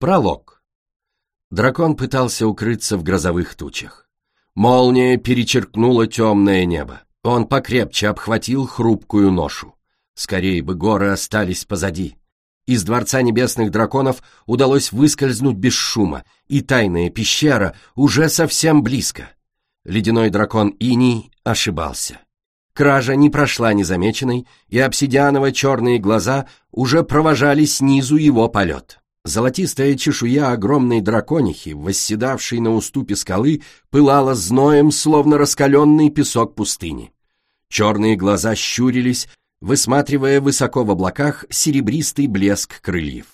Пролог. Дракон пытался укрыться в грозовых тучах. Молния перечеркнула темное небо. Он покрепче обхватил хрупкую ношу. Скорее бы горы остались позади. Из Дворца Небесных Драконов удалось выскользнуть без шума, и тайная пещера уже совсем близко. Ледяной дракон Иний ошибался. Кража не прошла незамеченной, и обсидианово-черные глаза уже провожали снизу его полет. Золотистая чешуя огромной драконихи, восседавшей на уступе скалы, пылала зноем, словно раскаленный песок пустыни. Черные глаза щурились, высматривая высоко в облаках серебристый блеск крыльев.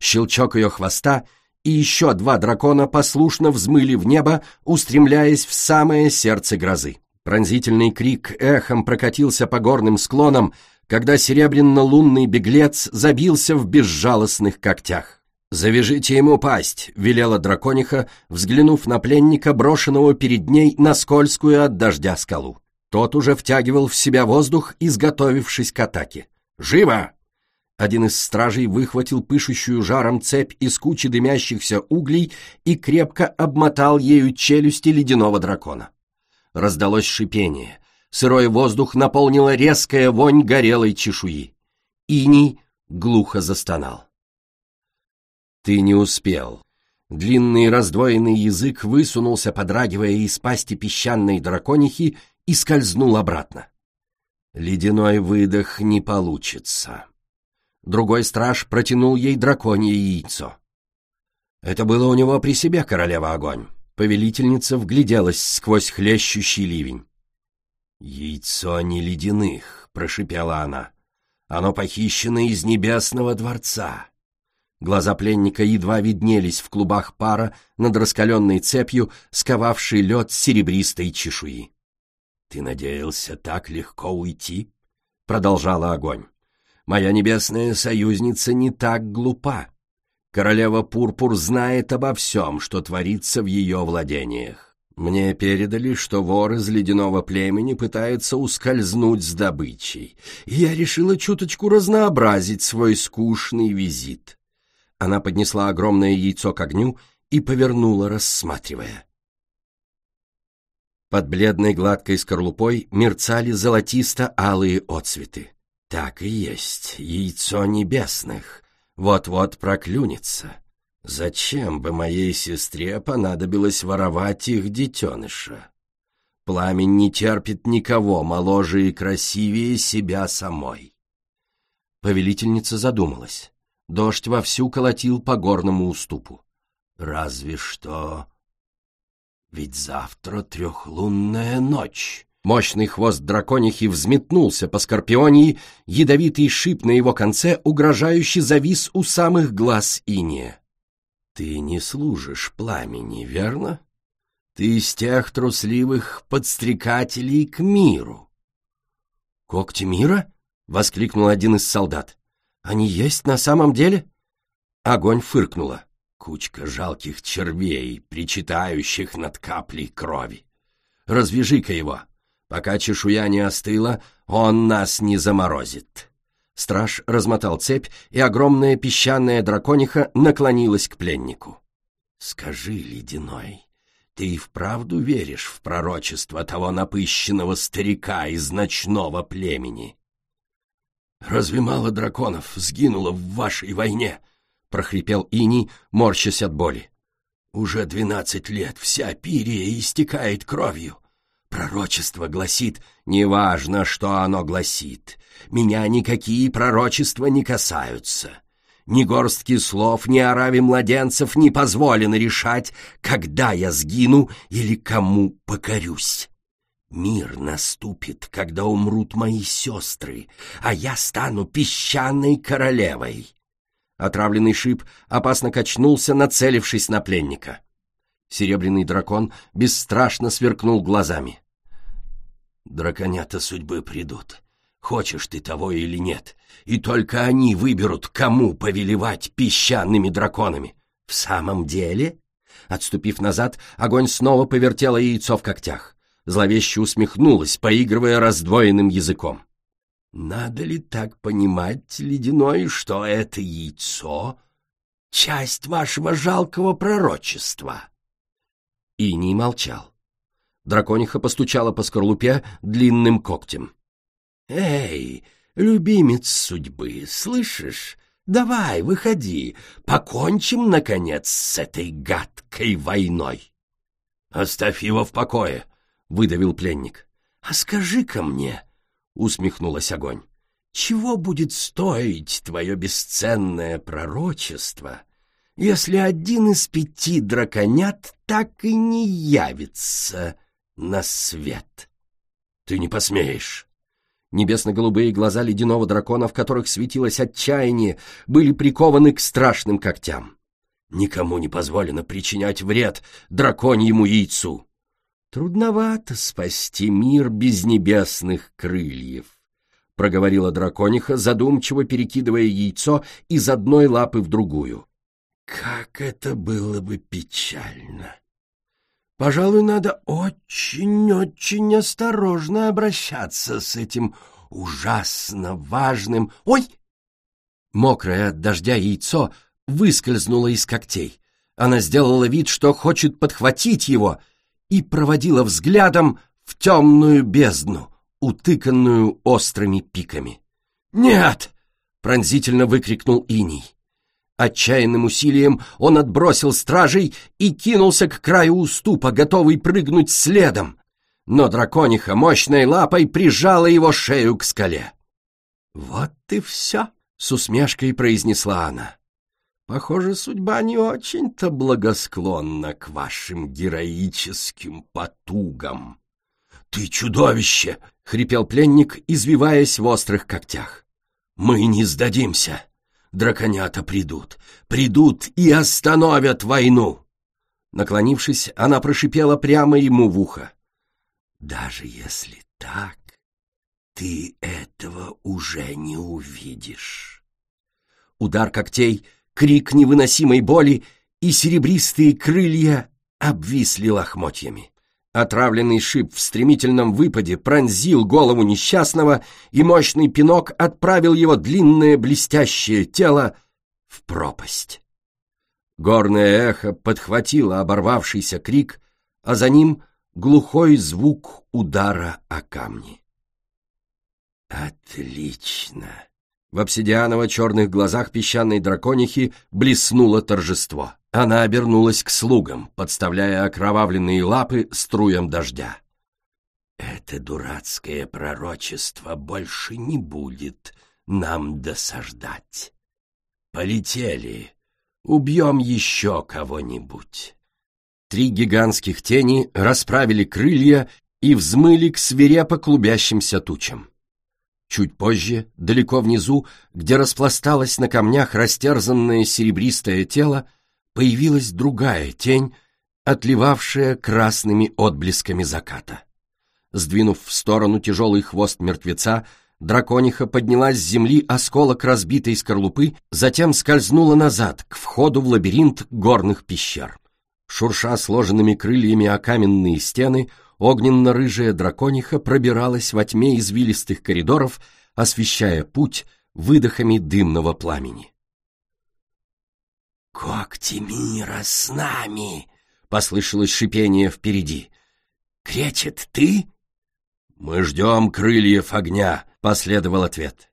Щелчок ее хвоста, и еще два дракона послушно взмыли в небо, устремляясь в самое сердце грозы. Пронзительный крик эхом прокатился по горным склонам, когда серебряно-лунный беглец забился в безжалостных когтях. «Завяжите ему пасть», — велела дракониха, взглянув на пленника, брошенного перед ней на скользкую от дождя скалу. Тот уже втягивал в себя воздух, изготовившись к атаке. «Живо!» Один из стражей выхватил пышущую жаром цепь из кучи дымящихся углей и крепко обмотал ею челюсти ледяного дракона. Раздалось шипение. Сырой воздух наполнила резкая вонь горелой чешуи. Иний глухо застонал. «Ты не успел». Длинный раздвоенный язык высунулся, подрагивая из пасти песчаной драконихи, и скользнул обратно. Ледяной выдох не получится. Другой страж протянул ей драконье яйцо. Это было у него при себе, королева огонь. Повелительница вгляделась сквозь хлещущий ливень. «Яйцо не ледяных», — прошипела она. «Оно похищено из небесного дворца». Глаза пленника едва виднелись в клубах пара над раскаленной цепью, сковавшей лед серебристой чешуи. «Ты надеялся так легко уйти?» — продолжала огонь. «Моя небесная союзница не так глупа. Королева Пурпур знает обо всем, что творится в ее владениях. Мне передали, что вор из ледяного племени пытается ускользнуть с добычей, и я решила чуточку разнообразить свой скучный визит. Она поднесла огромное яйцо к огню и повернула, рассматривая. Под бледной гладкой скорлупой мерцали золотисто-алые отцветы. Так и есть, яйцо небесных, вот-вот проклюнется. Зачем бы моей сестре понадобилось воровать их детеныша? Пламень не терпит никого моложе и красивее себя самой. Повелительница задумалась. Дождь вовсю колотил по горному уступу. Разве что... Ведь завтра трехлунная ночь. Мощный хвост драконихи взметнулся по скорпионии, ядовитый шип на его конце угрожающе завис у самых глаз иния. Ты не служишь пламени, верно? Ты из тех трусливых подстрекателей к миру. «Когти мира?» — воскликнул один из солдат. «Они есть на самом деле?» Огонь фыркнула. Кучка жалких червей, причитающих над каплей крови. «Развяжи-ка его. Пока чешуя не остыла, он нас не заморозит». Страж размотал цепь, и огромная песчаная дракониха наклонилась к пленнику. «Скажи, ледяной, ты и вправду веришь в пророчество того напыщенного старика из ночного племени?» «Разве мало драконов сгинуло в вашей войне?» — прохрипел Ини, морщась от боли. «Уже двенадцать лет вся Пирия истекает кровью. Пророчество гласит, неважно, что оно гласит, меня никакие пророчества не касаются. Ни горстки слов, ни ораве младенцев не позволено решать, когда я сгину или кому покорюсь. Мир наступит, когда умрут мои сестры, а я стану песчаной королевой. Отравленный шип опасно качнулся, нацелившись на пленника. Серебряный дракон бесстрашно сверкнул глазами. «Драконята судьбы придут, хочешь ты того или нет, и только они выберут, кому повелевать песчаными драконами. В самом деле?» Отступив назад, огонь снова повертело яйцо в когтях. Зловеще усмехнулась, поигрывая раздвоенным языком. «Надо ли так понимать, ледяной, что это яйцо часть вашего жалкого пророчества?» Иний молчал. Дракониха постучала по скорлупе длинным когтем. «Эй, любимец судьбы, слышишь? Давай, выходи, покончим, наконец, с этой гадкой войной!» «Оставь его в покое!» — выдавил пленник. «А скажи-ка мне!» — усмехнулась огонь. «Чего будет стоить твое бесценное пророчество, если один из пяти драконят так и не явится на свет?» «Ты не посмеешь!» Небесно-голубые глаза ледяного дракона, в которых светилось отчаяние, были прикованы к страшным когтям. Никому не позволено причинять вред драконьему яйцу. Трудновато спасти мир без небесных крыльев, проговорила дракониха, задумчиво перекидывая яйцо из одной лапы в другую. Как это было бы печально! Пожалуй, надо очень-очень осторожно обращаться с этим ужасно важным... Ой! Мокрое от дождя яйцо выскользнуло из когтей. Она сделала вид, что хочет подхватить его, и проводила взглядом в темную бездну, утыканную острыми пиками. «Нет!» — пронзительно выкрикнул Иней. Отчаянным усилием он отбросил стражей и кинулся к краю уступа, готовый прыгнуть следом. Но дракониха мощной лапой прижала его шею к скале. «Вот и все!» — с усмешкой произнесла она. «Похоже, судьба не очень-то благосклонна к вашим героическим потугам». «Ты чудовище!» — хрипел пленник, извиваясь в острых когтях. «Мы не сдадимся!» драконята придут, придут и остановят войну!» Наклонившись, она прошипела прямо ему в ухо. «Даже если так, ты этого уже не увидишь». Удар когтей, крик невыносимой боли, и серебристые крылья обвисли лохмотьями. Отравленный шип в стремительном выпаде пронзил голову несчастного, и мощный пинок отправил его длинное блестящее тело в пропасть. Горное эхо подхватило оборвавшийся крик, а за ним глухой звук удара о камни. «Отлично!» В обсидианово-черных глазах песчаной драконихи блеснуло торжество. Она обернулась к слугам, подставляя окровавленные лапы струям дождя. «Это дурацкое пророчество больше не будет нам досаждать. Полетели, убьем еще кого-нибудь». Три гигантских тени расправили крылья и взмыли к свирепо клубящимся тучам. Чуть позже, далеко внизу, где распласталось на камнях растерзанное серебристое тело, появилась другая тень, отливавшая красными отблесками заката. Сдвинув в сторону тяжелый хвост мертвеца, дракониха подняла с земли осколок разбитой скорлупы, затем скользнула назад, к входу в лабиринт горных пещер. Шурша сложенными крыльями о каменные стены, Огненно-рыжая дракониха пробиралась во тьме извилистых коридоров, освещая путь выдохами дымного пламени. «Когти мира с нами!» — послышалось шипение впереди. «Кречет ты?» «Мы ждем крыльев огня», — последовал ответ.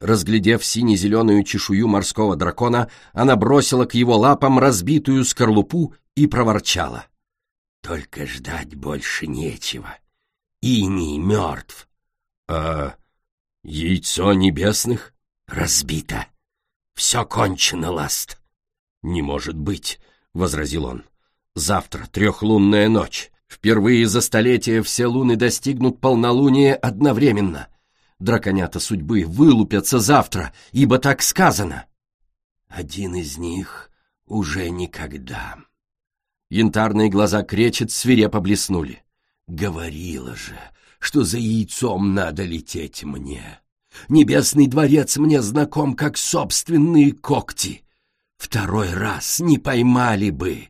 Разглядев сине-зеленую чешую морского дракона, она бросила к его лапам разбитую скорлупу и проворчала. Только ждать больше нечего. Иний мертв. А яйцо небесных разбито. Все кончено, Ласт. Не может быть, — возразил он. Завтра трехлунная ночь. Впервые за столетие все луны достигнут полнолуния одновременно. Драконята судьбы вылупятся завтра, ибо так сказано. Один из них уже никогда. Янтарные глаза кречет свирепо блеснули. «Говорила же, что за яйцом надо лететь мне. Небесный дворец мне знаком, как собственные когти. Второй раз не поймали бы!»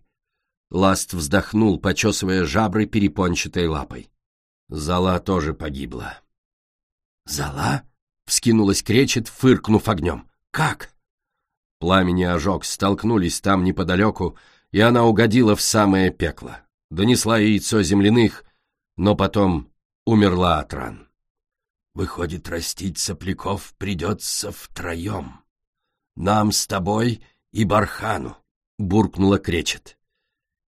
Ласт вздохнул, почесывая жабры перепончатой лапой. Зала тоже погибла. «Зала?» — вскинулась кречет, фыркнув огнем. «Как?» Пламени ожог столкнулись там неподалеку, и она угодила в самое пекло. Донесла яйцо земляных, но потом умерла от ран. Выходит, растить сопляков придется втроем. Нам с тобой и Бархану, — буркнула Кречет,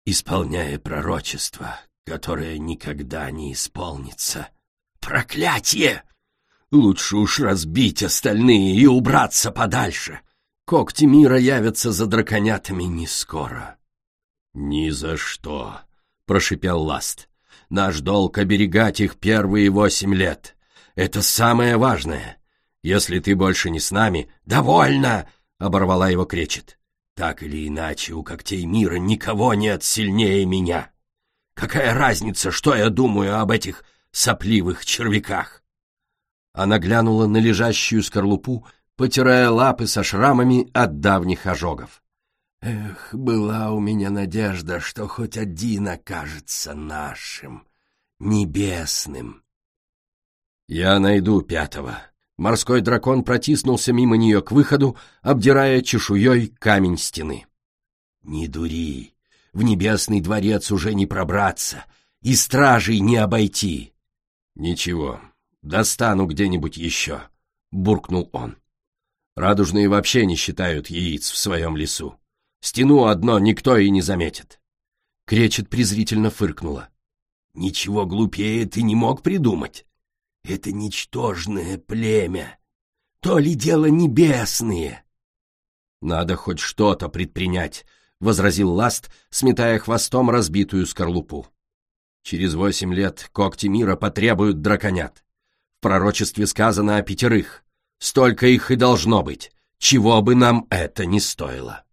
исполняя пророчество, которое никогда не исполнится. Проклятие! Лучше уж разбить остальные и убраться подальше. Когти мира явятся за драконятами не скоро. «Ни за что», — прошипел Ласт. «Наш долг — оберегать их первые восемь лет. Это самое важное. Если ты больше не с нами...» «Довольно!» — оборвала его кречет. «Так или иначе, у когтей мира никого нет сильнее меня. Какая разница, что я думаю об этих сопливых червяках?» Она глянула на лежащую скорлупу, потирая лапы со шрамами от давних ожогов. «Эх, была у меня надежда, что хоть один окажется нашим, небесным». «Я найду пятого». Морской дракон протиснулся мимо нее к выходу, обдирая чешуей камень стены. «Не дури, в небесный дворец уже не пробраться, и стражей не обойти». «Ничего, достану где-нибудь еще», — буркнул он. Радужные вообще не считают яиц в своем лесу. Стену одно никто и не заметит. Кречет презрительно фыркнула. «Ничего глупее ты не мог придумать. Это ничтожное племя. То ли дело небесные». «Надо хоть что-то предпринять», — возразил Ласт, сметая хвостом разбитую скорлупу. «Через восемь лет когти мира потребуют драконят. В пророчестве сказано о пятерых. Столько их и должно быть, чего бы нам это ни стоило.